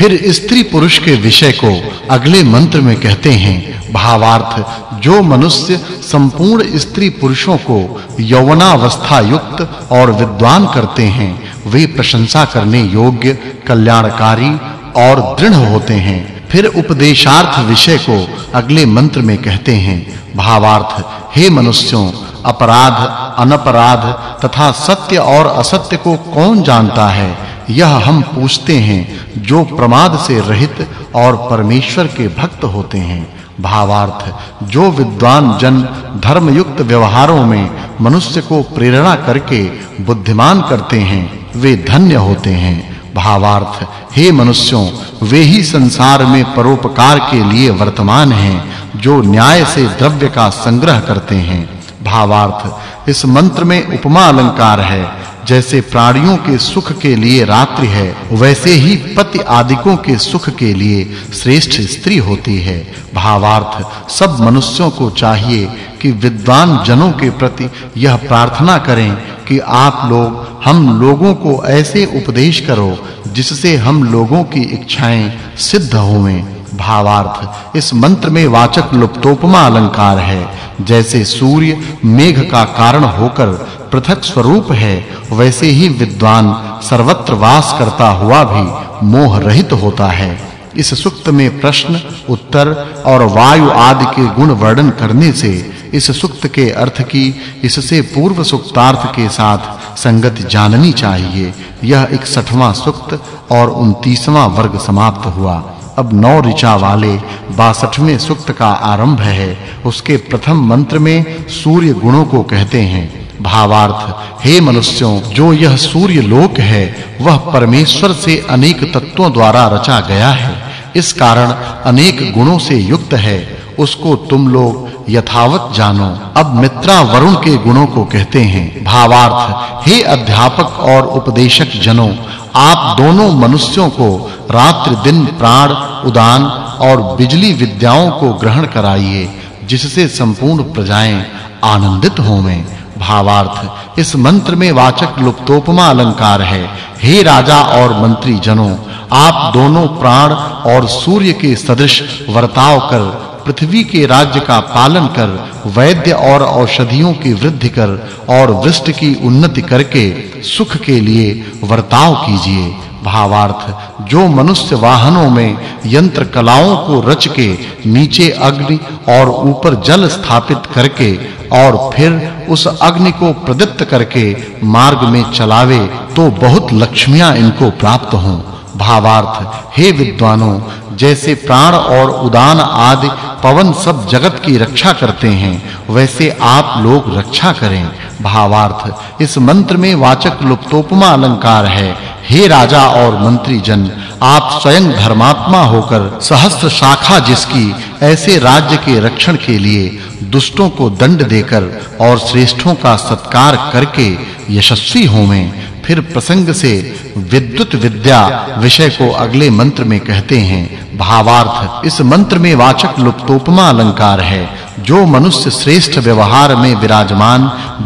फिर स्त्री पुरुष के विषय को अगले मंत्र में कहते हैं, भावार्थ, जो मनुष्य संपूर्ण स्त्री पुरुषों को यौवनावस्था युक्त और विद्वान करते हैं, वे प्रशंसा करने योग्य, कल्याणकारी और दृढ़ होते हैं। फिर उपदेशार्थ विषय को अगले मंत्र में कहते हैं, भावार्थ, हे मनुष्यों, अपराध, अनपराध तथा सत्य और असत्य को कौन जानता है? यह हम पूछते हैं, जो प्रमाद से रहित और परमेश्वर के भक्त होते हैं। भावार्थ, जो विद्वान जन धर्मयुक्त व्यवहारों में मनुष्य को प्रेरणा करके बुद्धिमान करते हैं, वे धन्य होते हैं। भावार्थ, हे मनुष्यों, वे ही संसार में परोपकार के लिए वर्तमान हैं, जो न्याय से द्रव्य का संग्रह करते हैं। भावार्थ, इस मंत्र में उपमा अलंकार है जैसे प्राणियों के सुख के लिए रात्रि है, वैसे ही पति आदिकों के सुख के लिए श्रेष्ठ स्त्री होती है। भावार्थ, सब मनुष्यों को चाहिए कि विद्वान जनों के प्रति यह प्रार्थना करें कि आप लोग, हम लोगों को ऐसे उपदेश करो जिससे हम लोगों की इच्छाएँ सिद्ध होवें। भावार्थ। इस मंत्र में वाचक् लुप्तोपमा अलंकार है। जैसे सूर्य मेघ का कारण होकर पृथक स्वरूप है, वैसे ही विद्वान सर्वत्र वास करता हुआ भी मोह रहित होता है। इस सुक्त में प्रश्न, उत्तर और वायु आदि के गुण वर्णन करने से इस सुक्त के अर्थ की, इससे पूर्व सुक्तार्थ के साथ संगति जाननी चाहिए। यह 61वां सुक्त और 29वां वर्ग समाप्त हुआ। अब नौ ऋचा वाले 62वें सुक्त का आरंभ है। उसके प्रथम मंत्र में सूर्य गुणों को कहते हैं। भावार्थ, हे मनुष्यों, जो यह सूर्य लोक है, वह परमेश्वर से अनेक तत्वों द्वारा रचा गया है। इस कारण अनेक गुणों से युक्त है। उसको तुम लोग यथावत जानो। अब मित्रा वरुण के गुणों को कहते हैं। भावार्थ, हे अध्यापक और उपदेशक जनों आप दोनों मनुष्यों को रात्रि दिन प्राण, उदान और बिजली विद्याओं को ग्रहण कराइए, जिससे संपूर्ण प्रजाएँ आनंदित होवें। भावार्थ, इस मंत्र में वाचक् लुप्तोपमा अलंकार है। हे राजा और मंत्री जनों आप दोनों प्राण और सूर्य के सदृश वर्ताव कर पृथ्वी के राज्य का पालन कर, वैद्य और औषधियों की वृद्धि कर और वृष्टि की उन्नति करके सुख के लिए वर्ताव कीजिए। भावार्थ, जो मनुष्य वाहनों में यंत्र कलाओं को रच के नीचे अग्नि और ऊपर जल स्थापित करके और फिर उस अग्नि को प्रदीप्त करके मार्ग में चलावे तो बहुत लक्ष्मियाँ इनको प्राप्त हों। भावार्थ, हे विद्वानों, जैसे प्राण और उदान आदि पवन सब जगत की रक्षा करते हैं, वैसे आप लोग रक्षा करें। भावार्थ, इस मंत्र में वाचक् लुप्तोपमा अलंकार है। हे राजा और मंत्री जन आप स्वयं धर्मात्मा होकर सहस्त्र शाखा जिसकी, ऐसे राज्य के रक्षण के लिए दुष्टों को दंड देकर और श्रेष्ठों का सत्कार करके यशस्वी होवें। फिर प्रसंग से विद्युत विद्या विषय को अगले मंत्र में कहते हैं। भावार्थ। इस मंत्र में वाचक् लुप्तोपमा अलंकार है। जो मनुष्य श्रेष्ठ व्यवहार में विराजमान,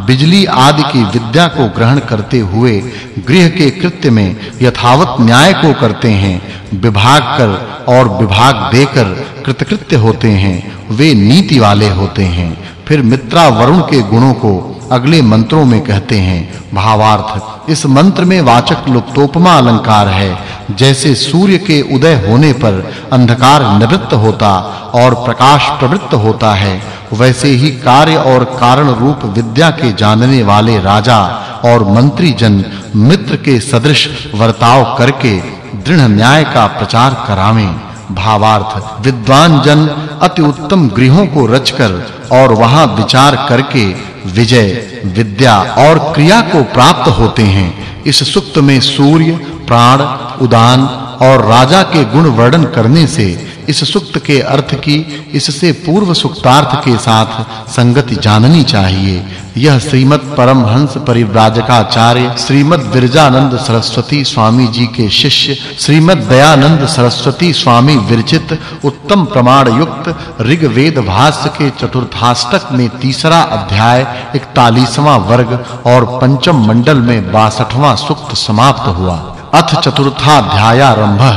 बिजली आदि की विद्या को ग्रहण करते हुए गृह के कृत्य में यथावत न्याय को करते हैं, विभाग कर और विभाग देकर कृतकृत्य होते हैं, वे नीति वाले होते हैं। फिर मित्रा वरुण के गुणों को अगले मंत्रों में कहते हैं, भावार्थ। इस मंत्र में वाचक् लुप्तोपमा अलंकार है। जैसे सूर्य के उदय होने पर अंधकार निवृत्त होता और प्रकाश प्रवृत्त होता है, वैसे ही कार्य और कारण रूप विद्या के जानने वाले राजा और मंत्री जन मित्र के सदृश वर्ताव करके दृढ़ न्याय का प्रचार करावें। भावार्थ विद्वान जन अति उत्तम गृहों को रचकर और वहाँ विचार करके विजय, विद्या और क्रिया को प्राप्त होते हैं। इस सुक्त में सूर्य प्राण, उदान और राजा के गुण वर्णन करने से इस सुक्त के अर्थ की, इससे पूर्व सुक्तार्थ के साथ संगति जाननी चाहिए। यह श्रीमद परमहंस परिव्राजकाचार्य श्रीमद विरजानंद सरस्वती स्वामी जी के शिष्य श्रीमद दयानंद सरस्वती स्वामी विरचित उत्तम प्रमाण युक्त ऋग्वेद भाष्य के चतुर्थाष्टक में तीसरा अध्याय 41वां वर्ग और पंचम मंडल में 62वां सुक्त समाप्त हुआ। अथ चतुर्थाध्याय आरंभः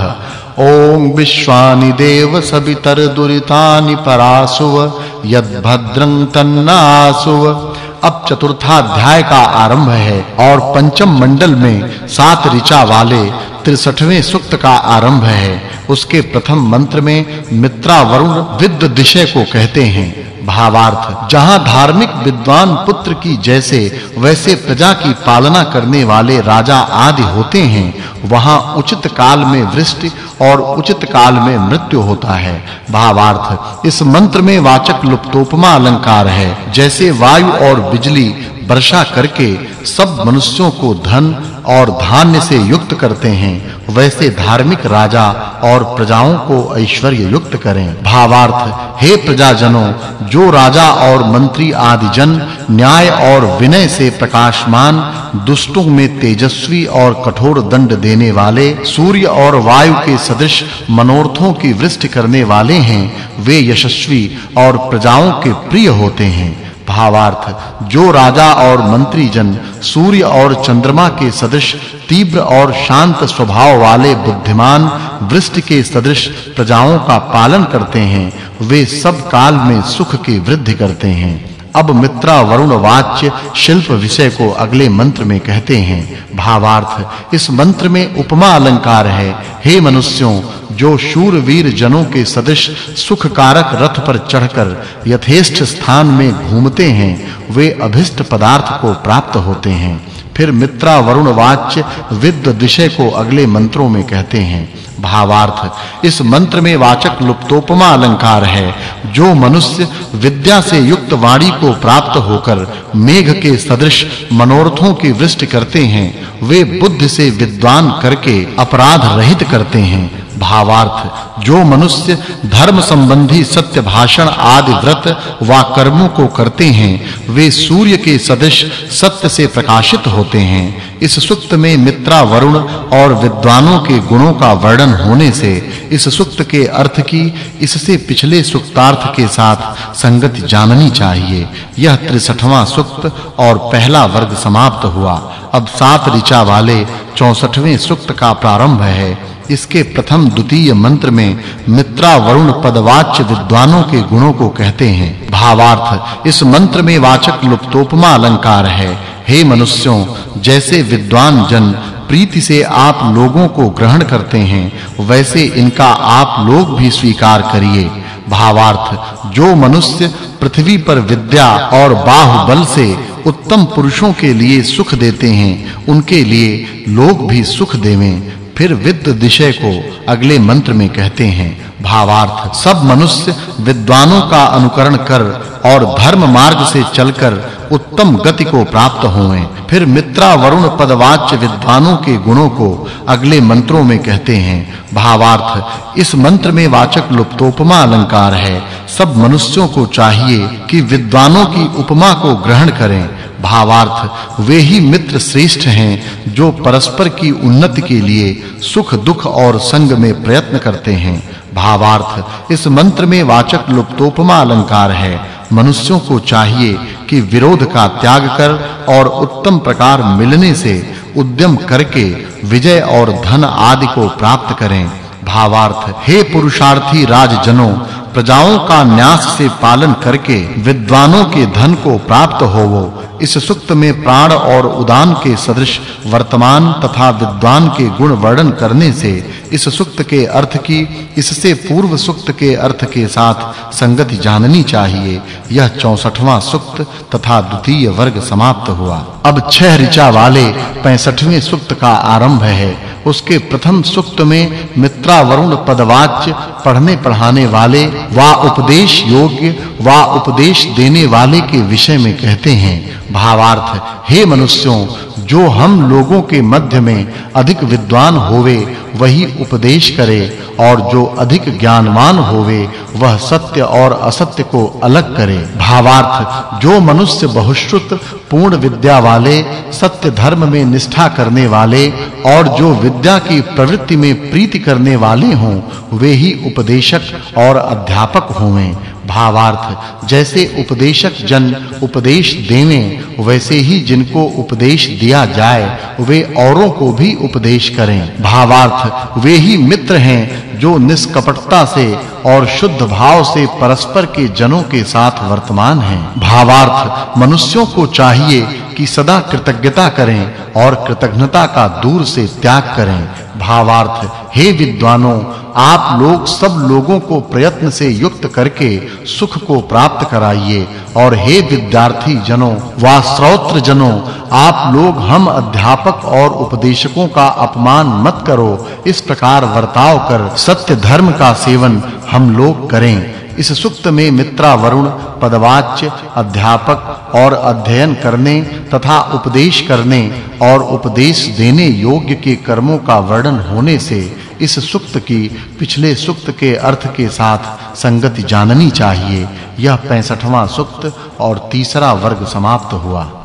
ओम विश्वानि देव सवितर दुरितानि परासुव, यद्भद्रं तन्नासुव। अब चतुर्थाध्याय का आरंभ है और पंचम मंडल में सात ऋचा वाले 63वें सूक्त का आरंभ है। उसके प्रथम मंत्र में मित्रा वरुण विद्ध दिशे को कहते हैं। भावार्थ, जहाँ धार्मिक विद्वान पुत्र की जैसे, वैसे प्रजा की पालना करने वाले राजा आदि होते हैं वहाँ उचित काल में वृष्टि और उचित काल में मृत्यु होता है। भावार्थ, इस मंत्र में वाचक् लुप्तोपमा अलंकार है। जैसे वायु और बिजली वर्षा करके सब मनुष्यों को धन और धान्य से युक्त करते हैं, वैसे धार्मिक राजा और प्रजाओं को ऐश्वर्य युक्त करें। भावार्थ, हे प्रजाजनों, जो राजा और मंत्री आदि जन न्याय और विनय से प्रकाशमान, दुष्टों में तेजस्वी और कठोर दंड देने वाले, सूर्य और वायु के सदृश मनोरथों की वृष्टि करने वाले हैं, वे यशस्वी और प्रजाओं के प्रिय होते हैं। भावार्थ जो राजा और मंत्री जन सूर्य और चंद्रमा के सदृश, तीव्र और शांत स्वभाव वाले बुद्धिमान, वृष्टि के सदृश प्रजाओं का पालन करते हैं, वे सब काल में सुख की वृद्धि करते हैं। अब मित्रा वरुण वाच्य शिल्प विषय को अगले मंत्र में कहते हैं। भावार्थ, इस मंत्र में उपमा अलंकार है। हे मनुष्यों जो शूरवीर जनों के सदृश सुख कारक रथ पर चढ़कर यथेष्ट स्थान में घूमते हैं, वे अभिष्ट पदार्थ को प्राप्त होते हैं। फिर मित्रा वरुण वाच्य विद्ध विषय को अगले मंत्रों में कहते हैं, भावार्थ, इस मंत्र में वाचक् लुप्तोपमा अलंकार है। जो मनुष्य विद्या से युक्त वाणी को प्राप्त होकर मेघ के सदृश मनोरथों की वृष्टि करते हैं, वे बुद्धि से विद्वान करके अपराध रहित करते हैं। भावार्थ। जो मनुष्य धर्म संबंधी सत्य भाषण आदि व्रत व कर्मों को करते हैं, वे सूर्य के सदृश सत्य से प्रकाशित होते हैं। इस सुक्त में मित्रा वरुण और विद्वानों के गुणों का वर्णन होने से, इस सुक्त के अर्थ की, इससे पिछले सुक्तार्थ के साथ संगति जाननी चाहिए। यह 63वां सुक्त और पहला वर्ग समाप्त हुआ। अब सात ऋचा वाले 64वें सुक्त का प्रारंभ है। इसके प्रथम द्वितीय मंत्र में मित्रा वरुण पदवाच्य विद्वानों के गुणों को कहते हैं। भावार्थ, इस मंत्र में वाचक् लुप्तोपमा अलंकार है। हे मनुष्यों, जैसे विद्वान जन प्रीति से आप लोगों को ग्रहण करते हैं, वैसे इनका आप लोग भी स्वीकार करिए। भावार्थ, जो मनुष्य पृथ्वी पर विद्या और बाहुबल से उत्तम पुरुषों के लिए सुख देते हैं, उनके लिए लोग भी सुख देवें। फिर विद्ध दिशय को अगले मंत्र में कहते हैं, भावार्थ, सब मनुष्य विद्वानों का अनुकरण कर और धर्म मार्ग से चलकर उत्तम गति को प्राप्त होवें। फिर मित्रा वरुण पदवाच्य विद्वानों के गुणों को अगले मंत्रों में कहते हैं, भावार्थ, इस मंत्र में वाचक् लुप्तोपमा अलंकार है। सब मनुष्यों को चाहिए कि विद्वानों की उपमा को ग्रहण करें। भावार्थ, वे ही मित्र श्रेष्ठ हैं जो परस्पर की उन्नति के लिए सुख, दुख और संग में प्रयत्न करते हैं। भावार्थ, इस मंत्र में वाचक् लुप्तोपमा अलंकार है। मनुष्यों को चाहिए कि विरोध का त्याग कर और उत्तम प्रकार मिलने से उद्यम करके विजय और धन आदि को प्राप्त करें। भावार्थ, हे पुरुषार्थी राजजनों प्रजाओं का न्यास से पालन करके विद्वानों के धन को प्राप्त होवो इस सुक्त में प्राण और उदान के सदृश वर्तमान तथा विद्वान के गुण वर्णन करने से इस सुक्त के अर्थ की, इससे पूर्व सुक्त के अर्थ के साथ संगति जाननी चाहिए। यह 64वां सुक्त तथा द्वितीय वर्ग समाप्त हुआ। अब छह ऋचा वाले 65वें सुक्त का आरंभ है। उसके प्रथम सुक्त में मित्रा वरुण पदवाच्य पढ़ने पढ़ाने वाले, वा उपदेश योग्य, वा उपदेश देने वाले के विषय में कहते हैं, भावार्थ, हे मनुष्यों, जो हम लोगों के मध्य में अधिक विद्वान होवे, वही उपदेश करे, और जो अधिक ज्ञानवान होवे, वह सत्य और असत्य को अलग करे। भावार्थ, जो मनुष्य बहुश्रुत पूर्ण विद्या वाले, सत्य धर्म में निष्ठा करने वाले, और जो विद्या की प्रवृत्ति में प्रीति करने वाले हों, वे ही उपदेशक और अध्यापक होवें भावार्थ, जैसे उपदेशक जन उपदेश देवें, वैसे ही जिनको उपदेश दिया जाए, वे औरों को भी उपदेश करें। भावार्थ, वे ही मित्र हैं, जो निष्कपटता से और शुद्ध भाव से परस्पर के जनों के साथ वर्तमान हैं। भावार्थ, मनुष्यों को चाहिए कि सदा कृतज्ञता करें और कृतज्ञता का दूर से त्याग करें। भावार्थ, हे विद्वानों, आप लोग सब लोगों को प्रयत्न से युक्त करके सुख को प्राप्त कराइए। और हे विद्यार्थी जनों, वा श्रोत्र जनों, आप लोग हम अध्यापक और उपदेशकों का अपमान मत करो। इस प्रकार वर्ताव कर सत्य धर्म का सेवन हम लोग करें। इस सुक्त में मित्रा वरुण, पदवाच्य, अध्यापक और अध्ययन करने तथा उपदेश करने और उपदेश देने योग्य के कर्मों का वर्णन होने से इस सुक्त की पिछले सुक्त के अर्थ के साथ संगति जाननी चाहिए। यह 65वां सुक्त और तीसरा वर्ग समाप्त हुआ।